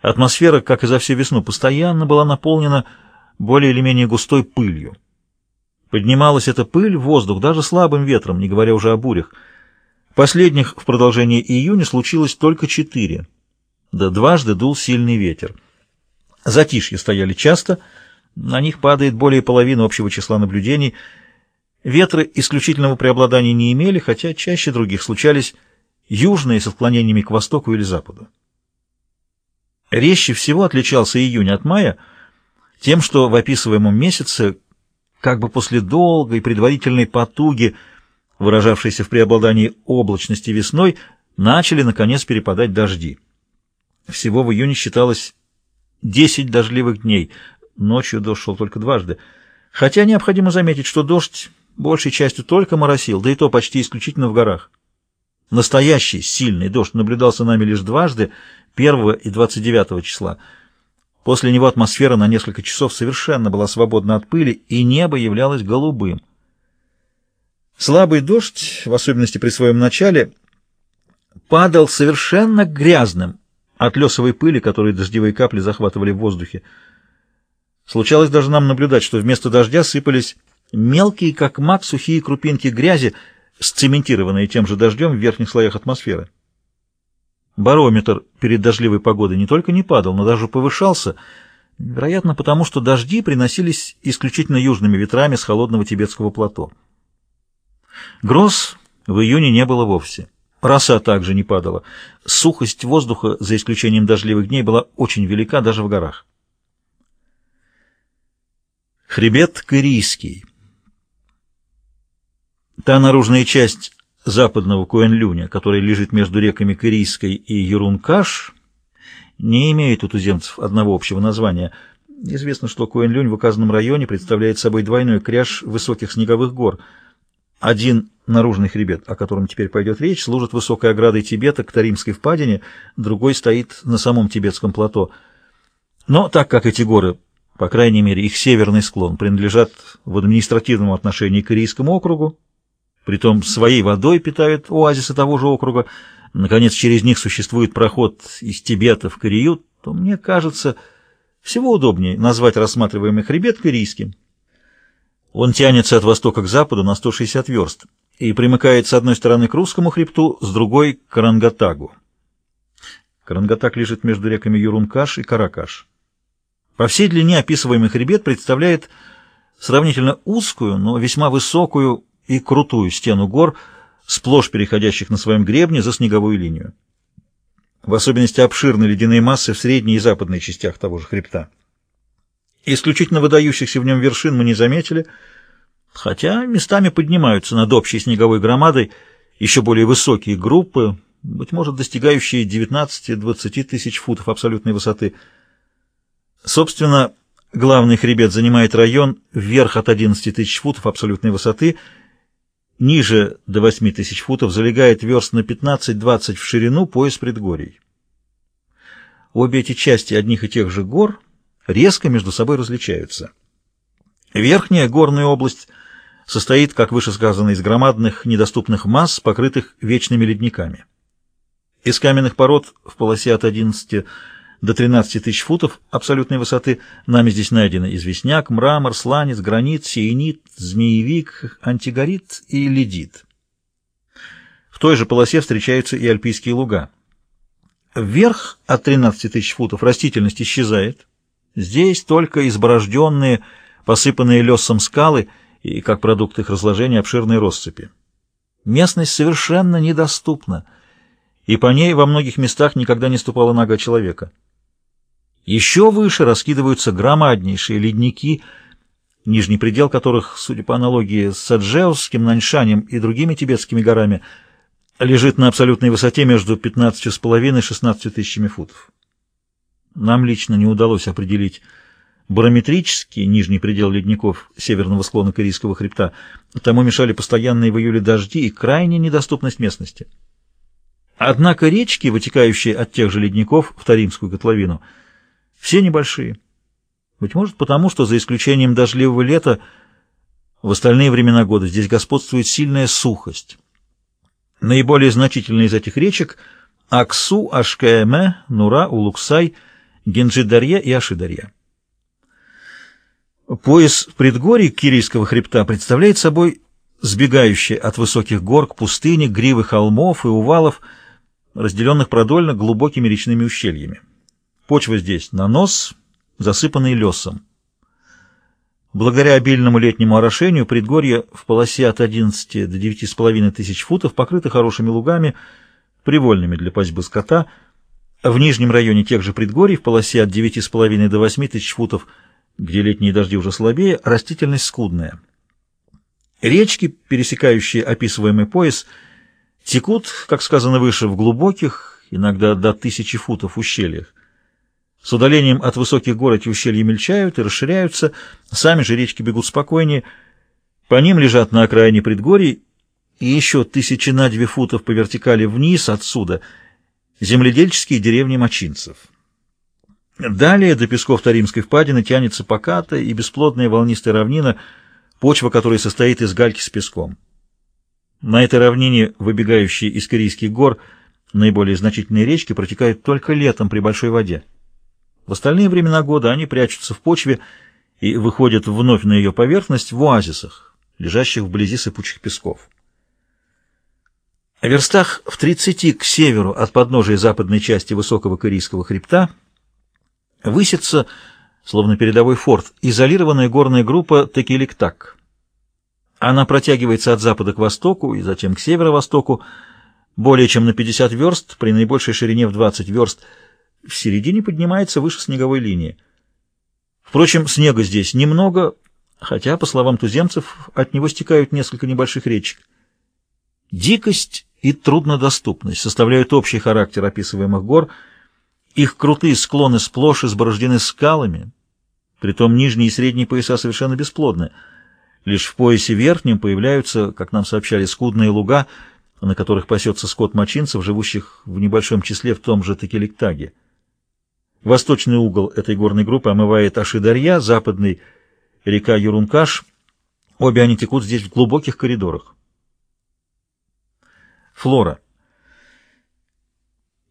Атмосфера, как и за всю весну, постоянно была наполнена более или менее густой пылью. Поднималась эта пыль в воздух даже слабым ветром, не говоря уже о бурях. Последних в продолжении июня случилось только четыре. Да дважды дул сильный ветер. Затишье стояли часто, на них падает более половины общего числа наблюдений. Ветры исключительного преобладания не имели, хотя чаще других случались южные с отклонениями к востоку или западу. Резче всего отличался июнь от мая тем, что в описываемом месяце, как бы после долгой предварительной потуги, выражавшейся в преобладании облачности весной, начали, наконец, перепадать дожди. Всего в июне считалось 10 дождливых дней, ночью дождь шел только дважды, хотя необходимо заметить, что дождь большей частью только моросил, да и то почти исключительно в горах. Настоящий сильный дождь наблюдался нами лишь дважды, 1 и 29 числа. После него атмосфера на несколько часов совершенно была свободна от пыли, и небо являлось голубым. Слабый дождь, в особенности при своем начале, падал совершенно грязным от лесовой пыли, которую дождевые капли захватывали в воздухе. Случалось даже нам наблюдать, что вместо дождя сыпались мелкие, как мак, сухие крупинки грязи, сцементированные тем же дождем в верхних слоях атмосферы. Барометр перед дождливой погодой не только не падал, но даже повышался, вероятно, потому что дожди приносились исключительно южными ветрами с холодного тибетского плато. Гроз в июне не было вовсе. Роса также не падала. Сухость воздуха, за исключением дождливых дней, была очень велика даже в горах. Хребет Кырийский Та наружная часть западного Куэнлюня, который лежит между реками Кырийской и Юрункаш, не имеет у туземцев одного общего названия. Известно, что Куэнлюнь в указанном районе представляет собой двойной кряж высоких снеговых гор. Один наружный хребет, о котором теперь пойдет речь, служит высокой оградой Тибета к Таримской впадине, другой стоит на самом тибетском плато. Но так как эти горы, по крайней мере их северный склон, принадлежат в административном отношении к Корейскому округу, Притом своей водой питают оазисы того же округа. Наконец, через них существует проход из Тибета в Корею, то мне кажется, всего удобнее назвать рассматриваемый хребет корейским. Он тянется от востока к западу на 160 верст и примыкает с одной стороны к русскому хребту, с другой — к Карангатагу. Карангатак лежит между реками Юрункаш и Каракаш. По всей длине описываемый хребет представляет сравнительно узкую, но весьма высокую и крутую стену гор, сплошь переходящих на своем гребне за снеговую линию. В особенности обширные ледяные массы в средней и западной частях того же хребта. Исключительно выдающихся в нем вершин мы не заметили, хотя местами поднимаются над общей снеговой громадой еще более высокие группы, быть может, достигающие 19-20 тысяч футов абсолютной высоты. Собственно, главный хребет занимает район вверх от 11 тысяч футов абсолютной высоты – Ниже до 8 тысяч футов залегает верст на 15-20 в ширину пояс предгорий. Обе эти части одних и тех же гор резко между собой различаются. Верхняя горная область состоит, как выше сказано, из громадных недоступных масс, покрытых вечными ледниками. Из каменных пород в полосе от 11 до 13 тысяч футов абсолютной высоты. Нами здесь найдены известняк, мрамор, сланец, гранит, сиенит, змеевик, антигорит и ледит. В той же полосе встречаются и альпийские луга. Вверх от 13 тысяч футов растительность исчезает. Здесь только изборожденные, посыпанные лесом скалы и, как продукт их разложения, обширные россыпи. Местность совершенно недоступна, и по ней во многих местах никогда не ступала нога человека. Еще выше раскидываются громаднейшие ледники, нижний предел которых, судя по аналогии с Саджеусским, Наньшанем и другими тибетскими горами, лежит на абсолютной высоте между 15,5 и 16 тысячами футов. Нам лично не удалось определить барометрический нижний предел ледников северного склона Корейского хребта, тому мешали постоянные в июле дожди и крайняя недоступность местности. Однако речки, вытекающие от тех же ледников в Таримскую котловину, все небольшие. Быть может, потому что, за исключением дождливого лета, в остальные времена года здесь господствует сильная сухость. Наиболее значительные из этих речек — Аксу, Ашкаэме, Нура, Улуксай Генджи-Дарья и Аши-Дарья. Пояс предгорий Кирийского хребта представляет собой сбегающие от высоких гор к пустыне гривы холмов и увалов, разделенных продольно глубокими речными ущельями. Почва здесь нанос, засыпанный лесом. Благодаря обильному летнему орошению предгорье в полосе от 11 до 9,5 тысяч футов покрыто хорошими лугами, привольными для пасьбы скота. В нижнем районе тех же предгорий в полосе от 9,5 до 8 тысяч футов, где летние дожди уже слабее, растительность скудная. Речки, пересекающие описываемый пояс, текут, как сказано выше, в глубоких, иногда до тысячи футов ущельях. С удалением от высоких гор эти ущелья мельчают и расширяются, сами же речки бегут спокойнее, по ним лежат на окраине предгорий и еще тысячи на две футов по вертикали вниз отсюда земледельческие деревни мочинцев. Далее до песков Таримской впадины тянется покатая и бесплодная волнистая равнина, почва которой состоит из гальки с песком. На этой равнине, выбегающие из Корейских гор, наиболее значительные речки протекают только летом при большой воде. В остальные времена года они прячутся в почве и выходят вновь на ее поверхность в оазисах, лежащих вблизи сыпучих песков. В верстах в 30 к северу от подножия западной части высокого Корейского хребта высится, словно передовой форт, изолированная горная группа Текеликтак. Она протягивается от запада к востоку и затем к северо-востоку, более чем на 50 верст, при наибольшей ширине в 20 верст – в середине поднимается выше снеговой линии. Впрочем, снега здесь немного, хотя, по словам туземцев, от него стекают несколько небольших речек. Дикость и труднодоступность составляют общий характер описываемых гор. Их крутые склоны сплошь изборождены скалами, притом нижние и средние пояса совершенно бесплодны. Лишь в поясе верхнем появляются, как нам сообщали, скудные луга, на которых пасется скот мочинцев, живущих в небольшом числе в том же Текеликтаге. Восточный угол этой горной группы омывает Ашидарья, западный — река Юрункаш. Обе они текут здесь в глубоких коридорах. Флора.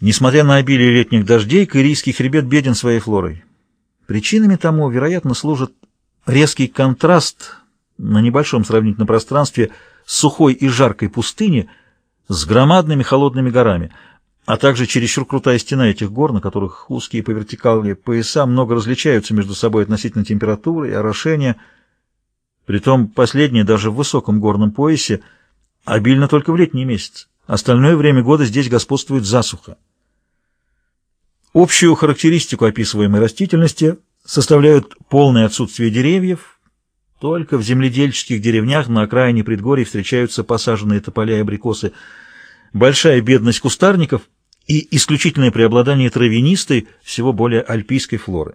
Несмотря на обилие летних дождей, Кырийский хребет беден своей флорой. Причинами тому, вероятно, служит резкий контраст на небольшом сравнительном пространстве сухой и жаркой пустыни с громадными холодными горами — а также чересчур крутая стена этих гор, на которых узкие по вертикали пояса много различаются между собой относительно температуры и орошения. Притом последнее даже в высоком горном поясе обильно только в летний месяц. Остальное время года здесь господствует засуха. Общую характеристику описываемой растительности составляют полное отсутствие деревьев, только в земледельческих деревнях на окраине предгорий встречаются посаженные тополя и абрикосы, большая бедность кустарников и исключительное преобладание травянистой, всего более альпийской флоры.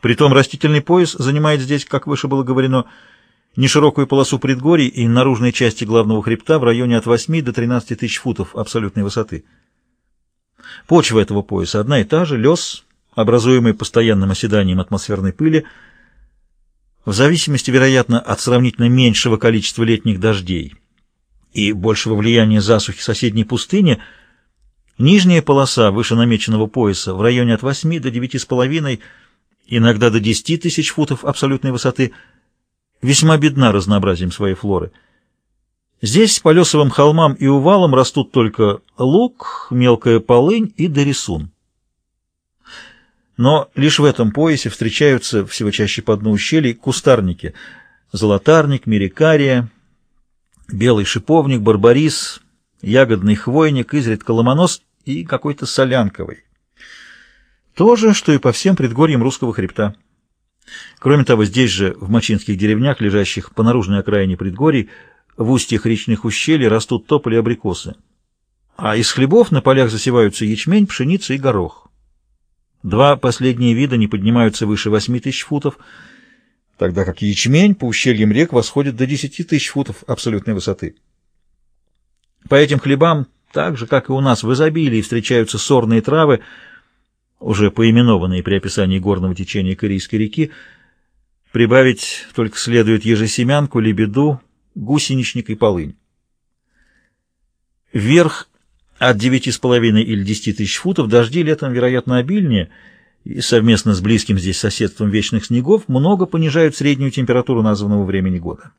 Притом растительный пояс занимает здесь, как выше было говорено, неширокую полосу предгорий и наружной части главного хребта в районе от 8 до 13 тысяч футов абсолютной высоты. Почва этого пояса одна и та же, лес, образуемый постоянным оседанием атмосферной пыли, в зависимости, вероятно, от сравнительно меньшего количества летних дождей и большего влияния засухи соседней пустыни, нижняя полоса выше намеченного пояса в районе от 8 до 9,5, иногда до 10 тысяч футов абсолютной высоты, весьма бедна разнообразием своей флоры. Здесь по лесовым холмам и увалам растут только лук, мелкая полынь и дорисун. Но лишь в этом поясе встречаются всего чаще по дну ущелий кустарники – золотарник, мерикария – белый шиповник, барбарис, ягодный хвойник, изредка ломонос и какой-то солянковый. То же, что и по всем предгорьям русского хребта. Кроме того, здесь же, в мочинских деревнях, лежащих по наружной окраине предгорий, в устьях речных ущелий растут тополи и абрикосы. А из хлебов на полях засеваются ячмень, пшеница и горох. Два последние вида не поднимаются выше 8 тысяч футов – тогда как ячмень по ущельям рек восходит до 10 тысяч футов абсолютной высоты. По этим хлебам, так же, как и у нас, в изобилии встречаются сорные травы, уже поименованные при описании горного течения Корейской реки, прибавить только следует ежесемянку, лебеду, гусеничник и полынь. Вверх от 9,5 или 10 тысяч футов дожди летом, вероятно, обильнее, и совместно с близким здесь соседством вечных снегов много понижают среднюю температуру названного времени года.